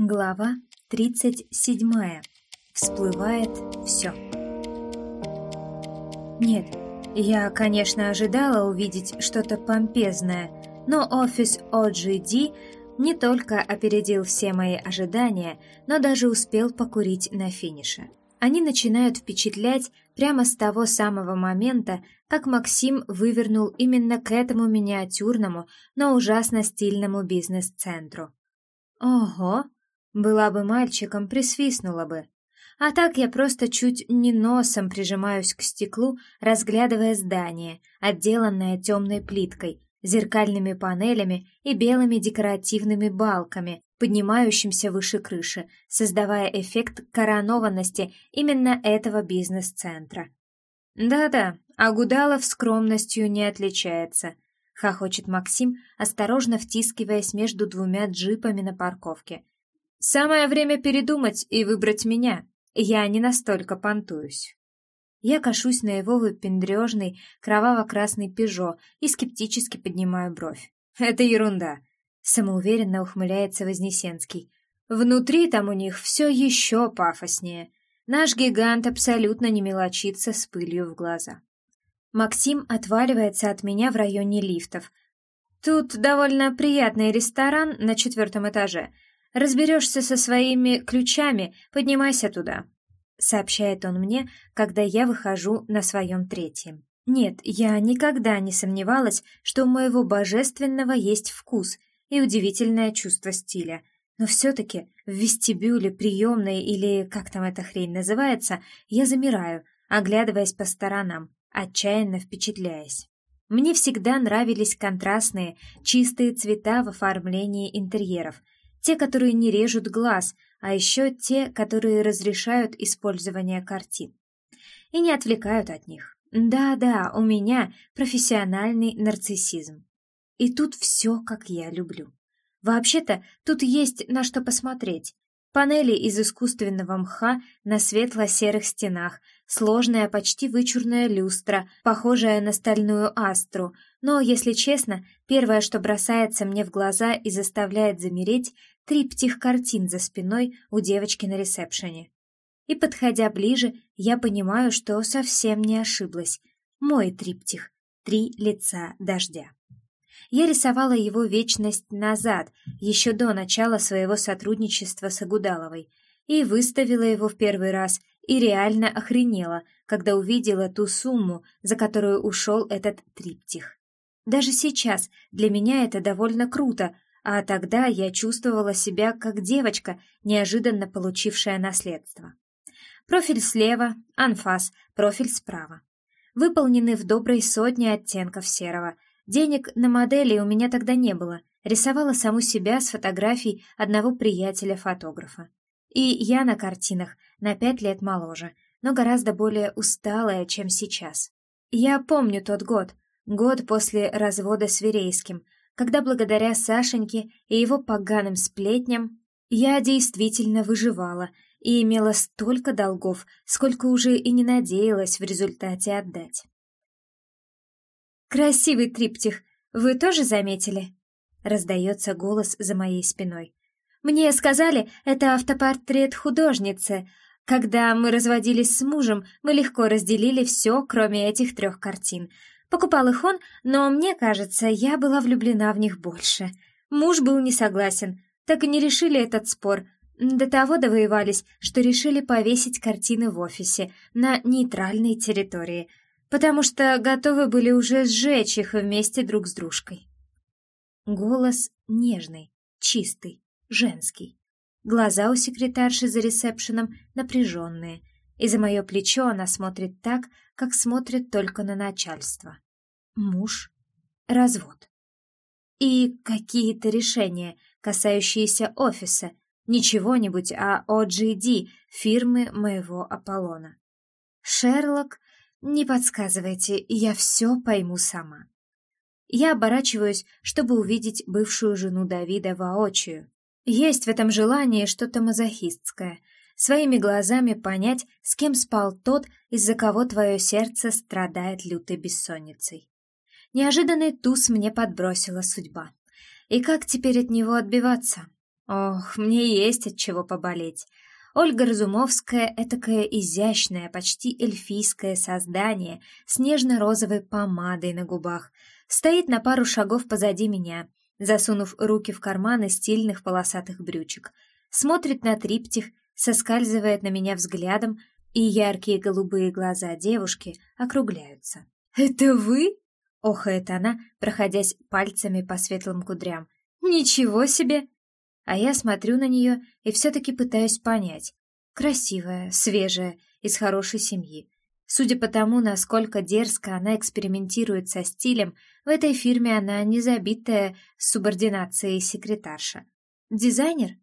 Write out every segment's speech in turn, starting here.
Глава 37. Всплывает все. Нет, я, конечно, ожидала увидеть что-то помпезное, но офис OGD не только опередил все мои ожидания, но даже успел покурить на финише. Они начинают впечатлять прямо с того самого момента, как Максим вывернул именно к этому миниатюрному, но ужасно стильному бизнес-центру. Ого! Была бы мальчиком, присвистнула бы. А так я просто чуть не носом прижимаюсь к стеклу, разглядывая здание, отделанное темной плиткой, зеркальными панелями и белыми декоративными балками, поднимающимся выше крыши, создавая эффект коронованности именно этого бизнес-центра. «Да-да, Агудалов скромностью не отличается», — хохочет Максим, осторожно втискиваясь между двумя джипами на парковке — Самое время передумать и выбрать меня. Я не настолько понтуюсь. Я кашусь на его выпендрежный кроваво-красный пижо и скептически поднимаю бровь. Это ерунда. Самоуверенно ухмыляется Вознесенский. Внутри там у них все еще пафоснее. Наш гигант абсолютно не мелочится с пылью в глаза. Максим отваливается от меня в районе лифтов. Тут довольно приятный ресторан на четвертом этаже — Разберешься со своими ключами, поднимайся туда», — сообщает он мне, когда я выхожу на своем третьем. Нет, я никогда не сомневалась, что у моего божественного есть вкус и удивительное чувство стиля. Но все-таки в вестибюле, приемной или как там эта хрень называется, я замираю, оглядываясь по сторонам, отчаянно впечатляясь. Мне всегда нравились контрастные, чистые цвета в оформлении интерьеров — те, которые не режут глаз, а еще те, которые разрешают использование картин. И не отвлекают от них. Да-да, у меня профессиональный нарциссизм. И тут все, как я люблю. Вообще-то, тут есть на что посмотреть. Панели из искусственного мха на светло-серых стенах, сложная, почти вычурная люстра, похожая на стальную астру, но, если честно, первое, что бросается мне в глаза и заставляет замереть, триптих картин за спиной у девочки на ресепшене. И, подходя ближе, я понимаю, что совсем не ошиблась. Мой триптих «Три лица дождя». Я рисовала его вечность назад, еще до начала своего сотрудничества с Агудаловой, и выставила его в первый раз, и реально охренела, когда увидела ту сумму, за которую ушел этот триптих. Даже сейчас для меня это довольно круто, а тогда я чувствовала себя как девочка, неожиданно получившая наследство. Профиль слева, анфас, профиль справа. Выполнены в доброй сотне оттенков серого — Денег на модели у меня тогда не было. Рисовала саму себя с фотографий одного приятеля-фотографа. И я на картинах на пять лет моложе, но гораздо более усталая, чем сейчас. Я помню тот год, год после развода с Верейским, когда благодаря Сашеньке и его поганым сплетням я действительно выживала и имела столько долгов, сколько уже и не надеялась в результате отдать. «Красивый триптих! Вы тоже заметили?» Раздается голос за моей спиной. «Мне сказали, это автопортрет художницы. Когда мы разводились с мужем, мы легко разделили все, кроме этих трех картин. Покупал их он, но мне кажется, я была влюблена в них больше. Муж был не согласен, так и не решили этот спор. До того довоевались, что решили повесить картины в офисе, на нейтральной территории — потому что готовы были уже сжечь их вместе друг с дружкой. Голос нежный, чистый, женский. Глаза у секретарши за ресепшеном напряженные, и за мое плечо она смотрит так, как смотрит только на начальство. Муж, развод. И какие-то решения, касающиеся офиса, не чего-нибудь, а OGD, фирмы моего Аполлона. Шерлок «Не подсказывайте, я все пойму сама». Я оборачиваюсь, чтобы увидеть бывшую жену Давида воочию. Есть в этом желании что-то мазохистское. Своими глазами понять, с кем спал тот, из-за кого твое сердце страдает лютой бессонницей. Неожиданный туз мне подбросила судьба. И как теперь от него отбиваться? Ох, мне есть от чего поболеть. Ольга Разумовская — этакое изящное, почти эльфийское создание с нежно-розовой помадой на губах. Стоит на пару шагов позади меня, засунув руки в карманы стильных полосатых брючек. Смотрит на триптих, соскальзывает на меня взглядом, и яркие голубые глаза девушки округляются. «Это вы?» — охает она, проходясь пальцами по светлым кудрям. «Ничего себе!» А я смотрю на нее и все-таки пытаюсь понять. Красивая, свежая, из хорошей семьи. Судя по тому, насколько дерзко она экспериментирует со стилем, в этой фирме она не забитая субординацией секретарша. Дизайнер?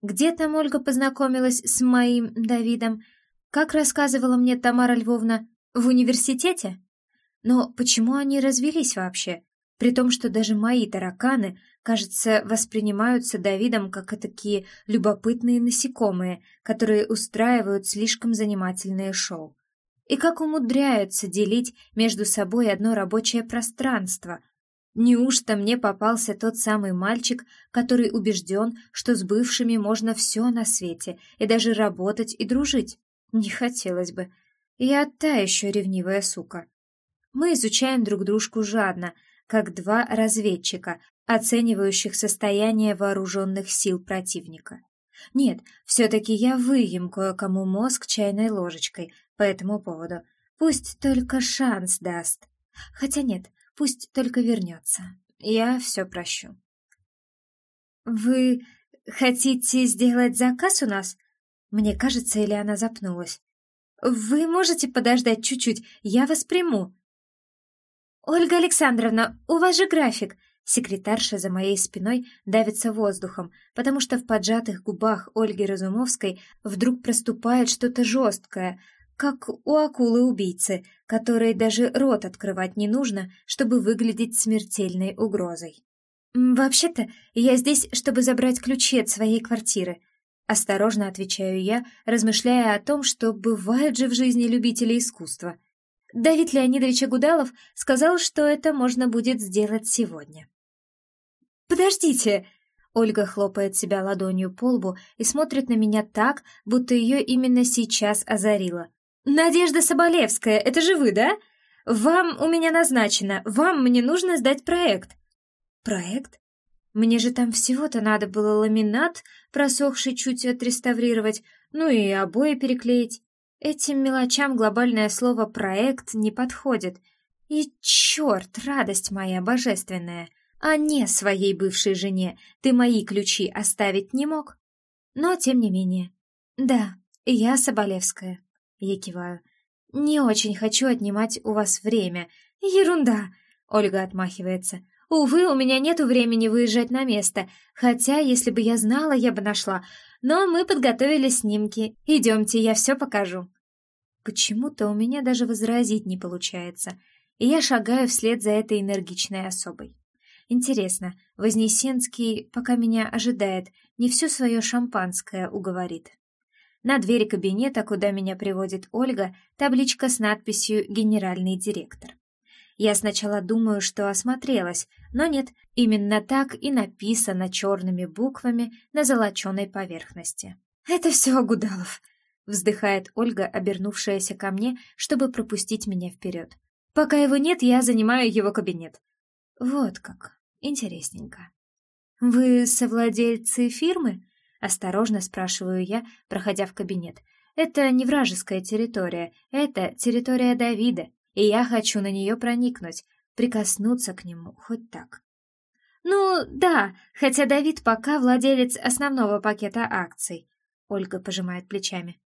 Где там Ольга познакомилась с моим Давидом? Как рассказывала мне Тамара Львовна, в университете? Но почему они развелись вообще? При том, что даже мои тараканы кажется, воспринимаются Давидом как такие любопытные насекомые, которые устраивают слишком занимательные шоу. И как умудряются делить между собой одно рабочее пространство. Неужто мне попался тот самый мальчик, который убежден, что с бывшими можно все на свете, и даже работать и дружить? Не хотелось бы. Я та еще ревнивая сука. Мы изучаем друг дружку жадно, как два разведчика, оценивающих состояние вооруженных сил противника. Нет, все-таки я выем кое-кому мозг чайной ложечкой по этому поводу. Пусть только шанс даст. Хотя нет, пусть только вернется. Я все прощу. «Вы хотите сделать заказ у нас?» Мне кажется, или она запнулась. «Вы можете подождать чуть-чуть, я вас приму». «Ольга Александровна, у вас же график. Секретарша за моей спиной давится воздухом, потому что в поджатых губах Ольги Разумовской вдруг проступает что-то жесткое, как у акулы-убийцы, которой даже рот открывать не нужно, чтобы выглядеть смертельной угрозой. «Вообще-то, я здесь, чтобы забрать ключи от своей квартиры», Осторожно отвечаю я, размышляя о том, что бывают же в жизни любители искусства. Давид Леонидович Агудалов сказал, что это можно будет сделать сегодня. «Подождите!» Ольга хлопает себя ладонью по лбу и смотрит на меня так, будто ее именно сейчас озарило. «Надежда Соболевская, это же вы, да? Вам у меня назначено, вам мне нужно сдать проект». «Проект? Мне же там всего-то надо было ламинат, просохший чуть отреставрировать, ну и обои переклеить. Этим мелочам глобальное слово «проект» не подходит. И черт, радость моя божественная!» а не своей бывшей жене ты мои ключи оставить не мог? Но, тем не менее. Да, я Соболевская. Я киваю. Не очень хочу отнимать у вас время. Ерунда, Ольга отмахивается. Увы, у меня нету времени выезжать на место, хотя, если бы я знала, я бы нашла. Но мы подготовили снимки. Идемте, я все покажу. Почему-то у меня даже возразить не получается, и я шагаю вслед за этой энергичной особой. Интересно, Вознесенский, пока меня ожидает, не все свое шампанское уговорит. На двери кабинета, куда меня приводит Ольга, табличка с надписью «Генеральный директор». Я сначала думаю, что осмотрелась, но нет, именно так и написано черными буквами на золоченой поверхности. «Это все Агудалов», — вздыхает Ольга, обернувшаяся ко мне, чтобы пропустить меня вперед. «Пока его нет, я занимаю его кабинет». «Вот как. Интересненько. «Вы совладельцы фирмы?» — осторожно спрашиваю я, проходя в кабинет. «Это не вражеская территория, это территория Давида, и я хочу на нее проникнуть, прикоснуться к нему хоть так». «Ну, да, хотя Давид пока владелец основного пакета акций», — Ольга пожимает плечами.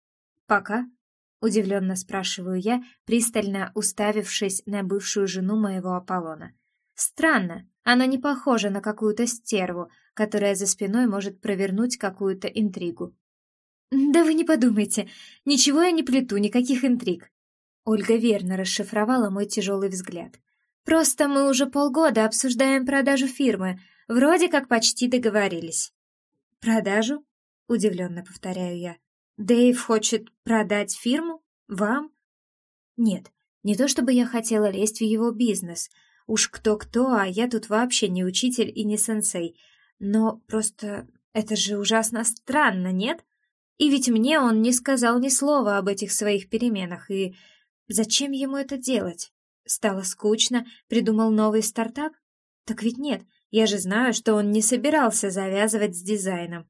«Пока?» — удивленно спрашиваю я, пристально уставившись на бывшую жену моего Аполлона. «Странно, она не похожа на какую-то стерву, которая за спиной может провернуть какую-то интригу. «Да вы не подумайте, ничего я не плету, никаких интриг». Ольга верно расшифровала мой тяжелый взгляд. «Просто мы уже полгода обсуждаем продажу фирмы, вроде как почти договорились». «Продажу?» — удивленно повторяю я. «Дэйв хочет продать фирму? Вам?» «Нет, не то чтобы я хотела лезть в его бизнес», Уж кто-кто, а я тут вообще не учитель и не сенсей. Но просто Это же ужасно странно, нет? И ведь мне он не сказал ни слова об этих своих переменах, и зачем ему это делать? Стало скучно, придумал новый стартап? Так ведь нет, я же знаю, что он не собирался завязывать с дизайном.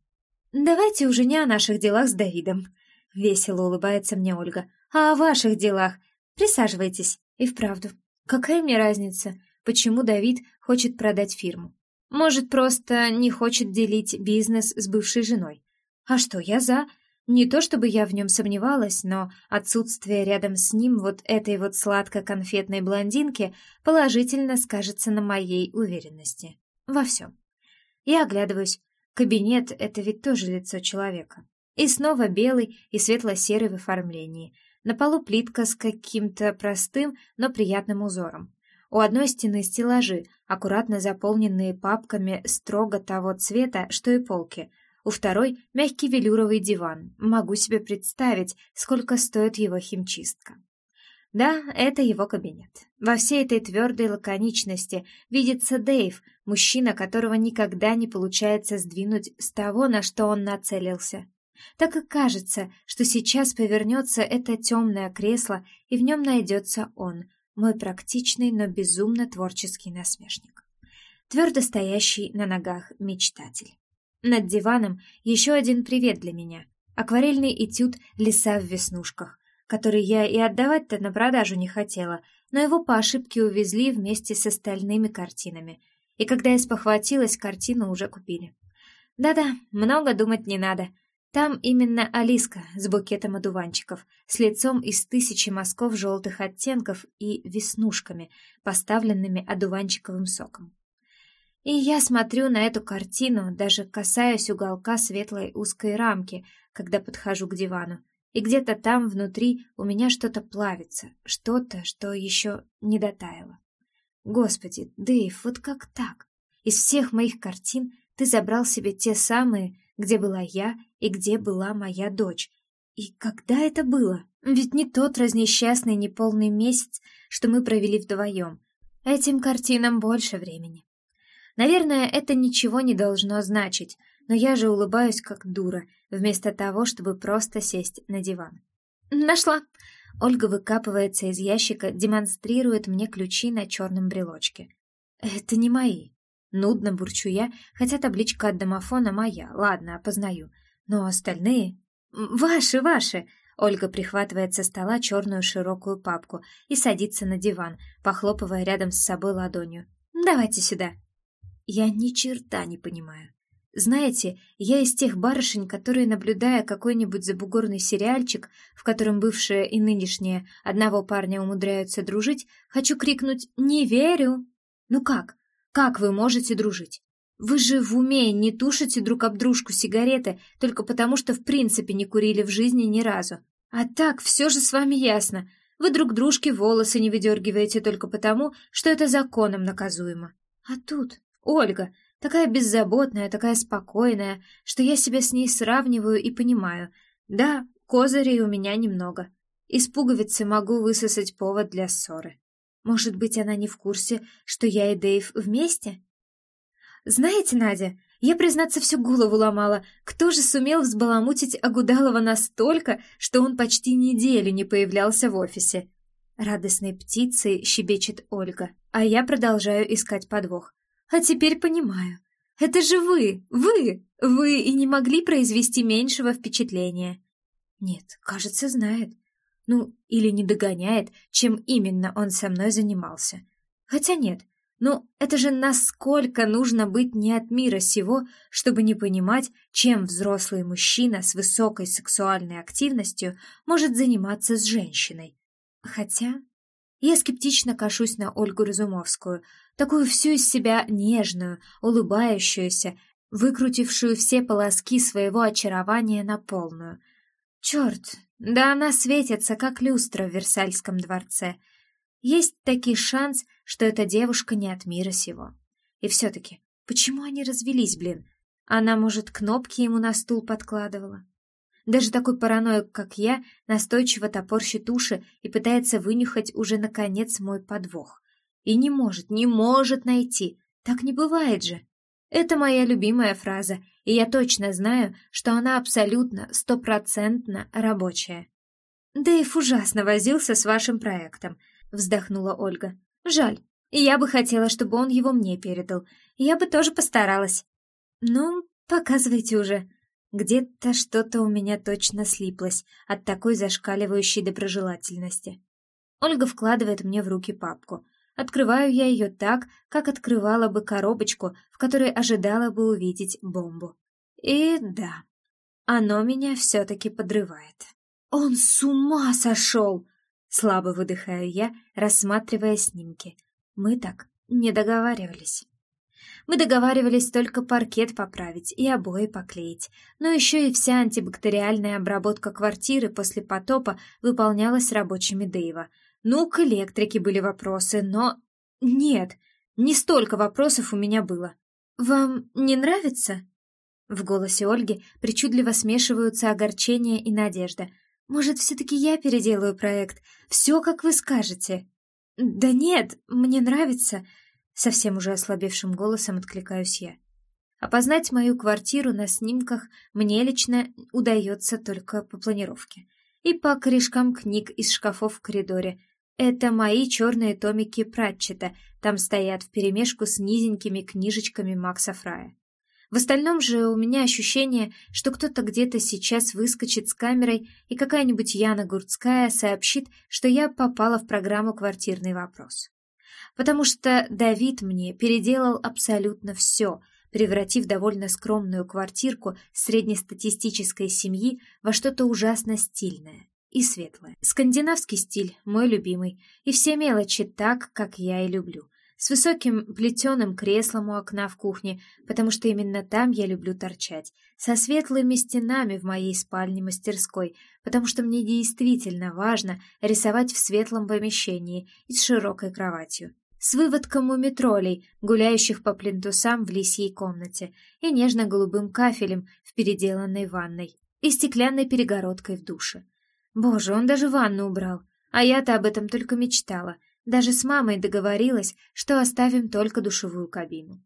Давайте уже не о наших делах с Давидом. Весело улыбается мне Ольга. А о ваших делах. Присаживайтесь. И вправду, какая мне разница, почему Давид хочет продать фирму? Может, просто не хочет делить бизнес с бывшей женой. А что, я за. Не то чтобы я в нем сомневалась, но отсутствие рядом с ним вот этой вот сладко-конфетной блондинки положительно скажется на моей уверенности. Во всем. Я оглядываюсь. Кабинет — это ведь тоже лицо человека. И снова белый и светло-серый в оформлении. На полу плитка с каким-то простым, но приятным узором. У одной стены стеллажи, аккуратно заполненные папками строго того цвета, что и полки. У второй — мягкий велюровый диван. Могу себе представить, сколько стоит его химчистка. Да, это его кабинет. Во всей этой твердой лаконичности видится Дэйв, мужчина, которого никогда не получается сдвинуть с того, на что он нацелился. Так и кажется, что сейчас повернется это темное кресло, и в нем найдется он, мой практичный, но безумно творческий насмешник. Твердо стоящий на ногах мечтатель. Над диваном еще один привет для меня. Акварельный этюд «Леса в веснушках», который я и отдавать-то на продажу не хотела, но его по ошибке увезли вместе с остальными картинами. И когда я спохватилась, картину уже купили. Да-да, много думать не надо. Там именно Алиска с букетом одуванчиков, с лицом из тысячи мазков желтых оттенков и веснушками, поставленными одуванчиковым соком. И я смотрю на эту картину, даже касаясь уголка светлой узкой рамки, когда подхожу к дивану. И где-то там внутри у меня что-то плавится, что-то, что еще не дотаяло. Господи, Дэйв, вот как так? Из всех моих картин ты забрал себе те самые, где была я и где была моя дочь. И когда это было? Ведь не тот разнесчастный неполный месяц, что мы провели вдвоем. Этим картинам больше времени. Наверное, это ничего не должно значить, но я же улыбаюсь как дура, вместо того, чтобы просто сесть на диван. «Нашла!» Ольга выкапывается из ящика, демонстрирует мне ключи на черном брелочке. «Это не мои». Нудно бурчу я, хотя табличка от домофона моя, ладно, опознаю. Но остальные... «Ваши, ваши!» Ольга прихватывает со стола черную широкую папку и садится на диван, похлопывая рядом с собой ладонью. «Давайте сюда». Я ни черта не понимаю. Знаете, я из тех барышень, которые, наблюдая какой-нибудь забугорный сериальчик, в котором бывшая и нынешняя одного парня умудряются дружить, хочу крикнуть «Не верю!» Ну как? Как вы можете дружить? Вы же в уме не тушите друг об дружку сигареты только потому, что в принципе не курили в жизни ни разу. А так все же с вами ясно. Вы друг дружке волосы не выдергиваете только потому, что это законом наказуемо. А тут Ольга, такая беззаботная, такая спокойная, что я себя с ней сравниваю и понимаю. Да, козырей у меня немного. Из пуговицы могу высосать повод для ссоры. Может быть, она не в курсе, что я и Дэйв вместе? Знаете, Надя, я, признаться, всю голову ломала. Кто же сумел взбаламутить Агудалова настолько, что он почти неделю не появлялся в офисе? Радостной птицей щебечет Ольга, а я продолжаю искать подвох. А теперь понимаю. Это же вы, вы! Вы и не могли произвести меньшего впечатления. Нет, кажется, знает. Ну, или не догоняет, чем именно он со мной занимался. Хотя нет, ну, это же насколько нужно быть не от мира сего, чтобы не понимать, чем взрослый мужчина с высокой сексуальной активностью может заниматься с женщиной. Хотя... Я скептично кашусь на Ольгу Разумовскую, такую всю из себя нежную, улыбающуюся, выкрутившую все полоски своего очарования на полную. Черт, да она светится, как люстра в Версальском дворце. Есть таки шанс, что эта девушка не от мира сего. И все-таки, почему они развелись, блин? Она, может, кнопки ему на стул подкладывала? Даже такой параноик, как я, настойчиво топорщит уши и пытается вынюхать уже, наконец, мой подвох. И не может, не может найти. Так не бывает же. Это моя любимая фраза и я точно знаю, что она абсолютно, стопроцентно рабочая. «Дэйв ужасно возился с вашим проектом», — вздохнула Ольга. «Жаль, я бы хотела, чтобы он его мне передал. Я бы тоже постаралась». «Ну, показывайте уже». Где-то что-то у меня точно слиплось от такой зашкаливающей доброжелательности. Ольга вкладывает мне в руки папку. Открываю я ее так, как открывала бы коробочку, в которой ожидала бы увидеть бомбу. И да, оно меня все-таки подрывает. «Он с ума сошел!» Слабо выдыхаю я, рассматривая снимки. Мы так не договаривались. Мы договаривались только паркет поправить и обои поклеить, но еще и вся антибактериальная обработка квартиры после потопа выполнялась рабочими Дэйва. Ну, к электрике были вопросы, но... Нет, не столько вопросов у меня было. «Вам не нравится?» В голосе Ольги причудливо смешиваются огорчение и надежда. «Может, все-таки я переделаю проект? Все, как вы скажете?» «Да нет, мне нравится», — совсем уже ослабевшим голосом откликаюсь я. Опознать мою квартиру на снимках мне лично удается только по планировке. И по корешкам книг из шкафов в коридоре. Это мои черные томики Пратчета, там стоят вперемешку с низенькими книжечками Макса Фрая. В остальном же у меня ощущение, что кто-то где-то сейчас выскочит с камерой, и какая-нибудь Яна Гурцкая сообщит, что я попала в программу «Квартирный вопрос». Потому что Давид мне переделал абсолютно все, превратив довольно скромную квартирку среднестатистической семьи во что-то ужасно стильное и светлое. Скандинавский стиль — мой любимый, и все мелочи так, как я и люблю с высоким плетеным креслом у окна в кухне, потому что именно там я люблю торчать, со светлыми стенами в моей спальне-мастерской, потому что мне действительно важно рисовать в светлом помещении и с широкой кроватью, с выводком мумитролей, гуляющих по плинтусам в лисьей комнате, и нежно-голубым кафелем в переделанной ванной, и стеклянной перегородкой в душе. Боже, он даже ванну убрал, а я-то об этом только мечтала — даже с мамой договорилась, что оставим только душевую кабину.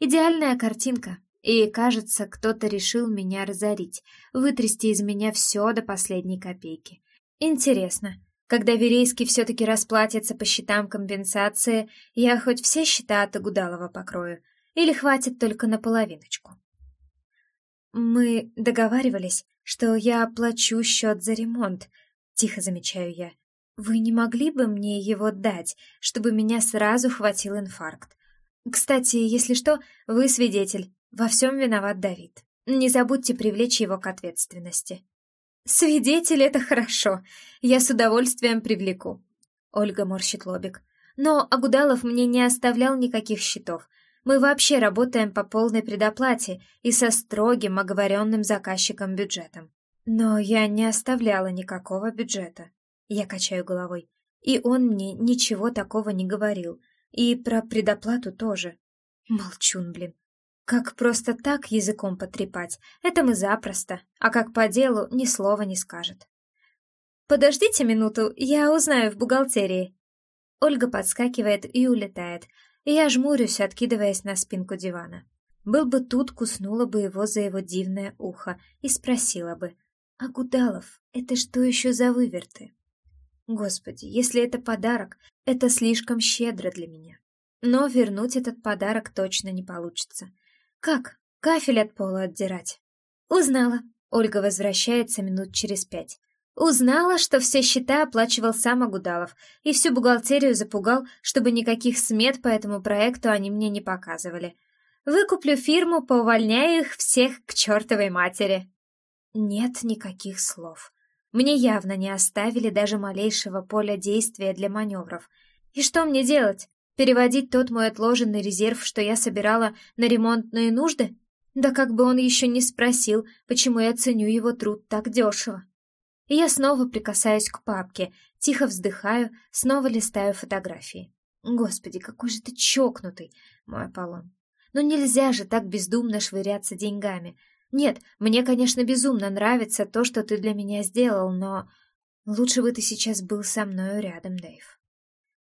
Идеальная картинка, и, кажется, кто-то решил меня разорить, вытрясти из меня все до последней копейки. Интересно, когда Верейский все-таки расплатится по счетам компенсации, я хоть все счета от Агудалова покрою, или хватит только на половиночку? Мы договаривались, что я оплачу счет за ремонт, тихо замечаю я. Вы не могли бы мне его дать, чтобы меня сразу хватил инфаркт? Кстати, если что, вы свидетель. Во всем виноват Давид. Не забудьте привлечь его к ответственности. Свидетель — это хорошо. Я с удовольствием привлеку. Ольга морщит лобик. Но Агудалов мне не оставлял никаких счетов. Мы вообще работаем по полной предоплате и со строгим оговоренным заказчиком бюджетом. Но я не оставляла никакого бюджета. Я качаю головой. И он мне ничего такого не говорил. И про предоплату тоже. Молчун, блин. Как просто так языком потрепать, это мы запросто, а как по делу ни слова не скажет. «Подождите минуту, я узнаю в бухгалтерии». Ольга подскакивает и улетает, и я жмурюсь, откидываясь на спинку дивана. Был бы тут, куснула бы его за его дивное ухо и спросила бы, «А Гудалов, это что еще за выверты?» Господи, если это подарок, это слишком щедро для меня. Но вернуть этот подарок точно не получится. Как? Кафель от пола отдирать? Узнала. Ольга возвращается минут через пять. Узнала, что все счета оплачивал сам Агудалов, и всю бухгалтерию запугал, чтобы никаких смет по этому проекту они мне не показывали. Выкуплю фирму, поувольняю их всех к чертовой матери. Нет никаких слов. Мне явно не оставили даже малейшего поля действия для маневров. И что мне делать? Переводить тот мой отложенный резерв, что я собирала на ремонтные нужды? Да как бы он еще не спросил, почему я ценю его труд так дешево. И я снова прикасаюсь к папке, тихо вздыхаю, снова листаю фотографии. Господи, какой же ты чокнутый, мой Аполлон. Ну нельзя же так бездумно швыряться деньгами. Нет, мне, конечно, безумно нравится то, что ты для меня сделал, но лучше бы ты сейчас был со мною рядом, Дэйв.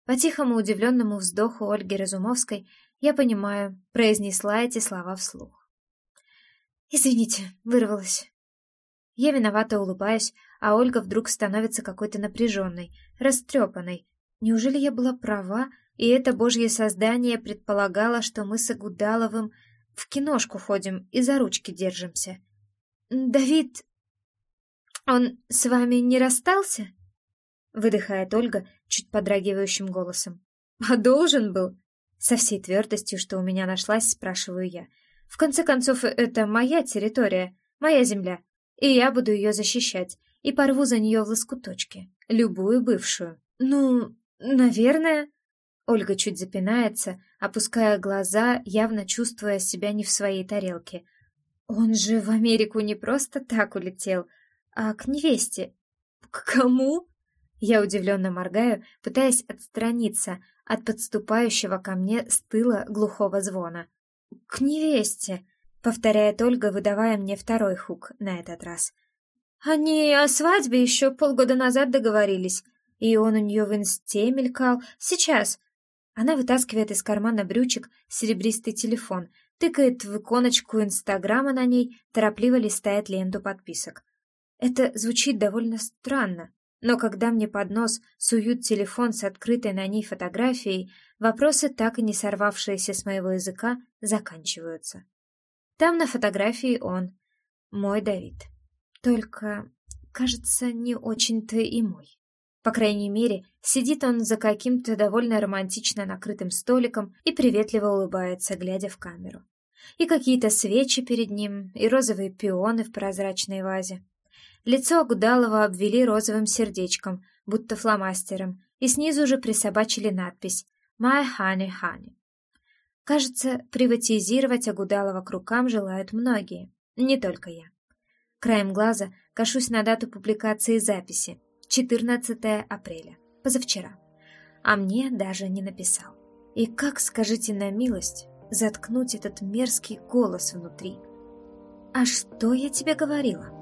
По тихому удивленному вздоху Ольги Разумовской я понимаю, произнесла эти слова вслух. Извините, вырвалась. Я виновато улыбаюсь, а Ольга вдруг становится какой-то напряженной, растрепанной. Неужели я была права, и это божье создание предполагало, что мы с Агудаловым в киношку ходим и за ручки держимся? «Давид... он с вами не расстался?» Выдыхает Ольга чуть подрагивающим голосом. «А должен был?» Со всей твердостью, что у меня нашлась, спрашиваю я. «В конце концов, это моя территория, моя земля, и я буду ее защищать, и порву за нее в лоскуточки, любую бывшую. Ну, наверное...» Ольга чуть запинается, опуская глаза, явно чувствуя себя не в своей тарелке. «Он же в Америку не просто так улетел, а к невесте. К кому?» Я удивленно моргаю, пытаясь отстраниться от подступающего ко мне с тыла глухого звона. «К невесте!» — повторяет Ольга, выдавая мне второй хук на этот раз. «Они о свадьбе еще полгода назад договорились, и он у нее в инсте мелькал. Сейчас!» Она вытаскивает из кармана брючек серебристый телефон, тыкает в иконочку Инстаграма на ней, торопливо листает ленту подписок. Это звучит довольно странно, но когда мне под нос суют телефон с открытой на ней фотографией, вопросы, так и не сорвавшиеся с моего языка, заканчиваются. Там на фотографии он, мой Давид. Только, кажется, не очень-то и мой. По крайней мере, сидит он за каким-то довольно романтично накрытым столиком и приветливо улыбается, глядя в камеру. И какие-то свечи перед ним, и розовые пионы в прозрачной вазе. Лицо Гудалова обвели розовым сердечком, будто фломастером, и снизу же присобачили надпись «My Honey Honey». Кажется, приватизировать Агудалова к рукам желают многие, не только я. Краем глаза кашусь на дату публикации записи — 14 апреля, позавчера. А мне даже не написал. И как, скажите на милость, заткнуть этот мерзкий голос внутри? «А что я тебе говорила?»